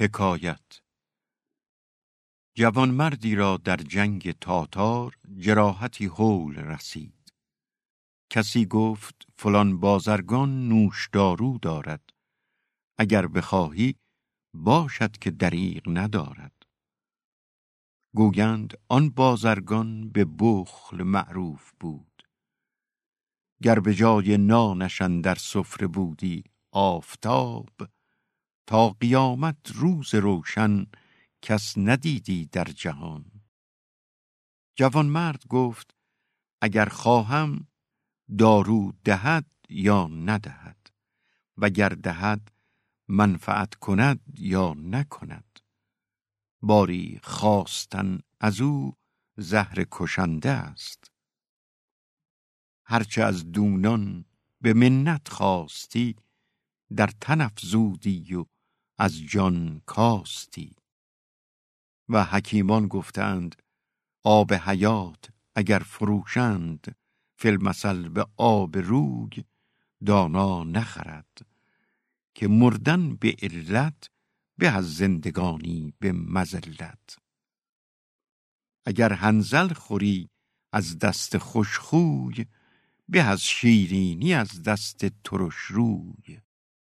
حکایت. جوانمردی را در جنگ تاتار جراحتی هول رسید. کسی گفت فلان بازرگان نوشدارو دارد. اگر بخواهی باشد که دریغ ندارد. گویند آن بازرگان به بخل معروف بود. گر به جای نانشان در سفره بودی آفتاب تا قیامت روز روشن کس ندیدی در جهان. جوانمرد گفت اگر خواهم دارو دهد یا ندهد وگر دهد منفعت کند یا نکند. باری خواستن از او زهر کشنده است. هرچه از دونان به منت خواستی در تن افزودی و از جان کاستی. و حکیمان گفتند آب حیات اگر فروشند فی المثل به آب روی دانا نخرد که مردن به علت به از زندگانی به مزلت اگر هنزل خوری از دست خوشخوی به از شیرینی از دست ترش روی.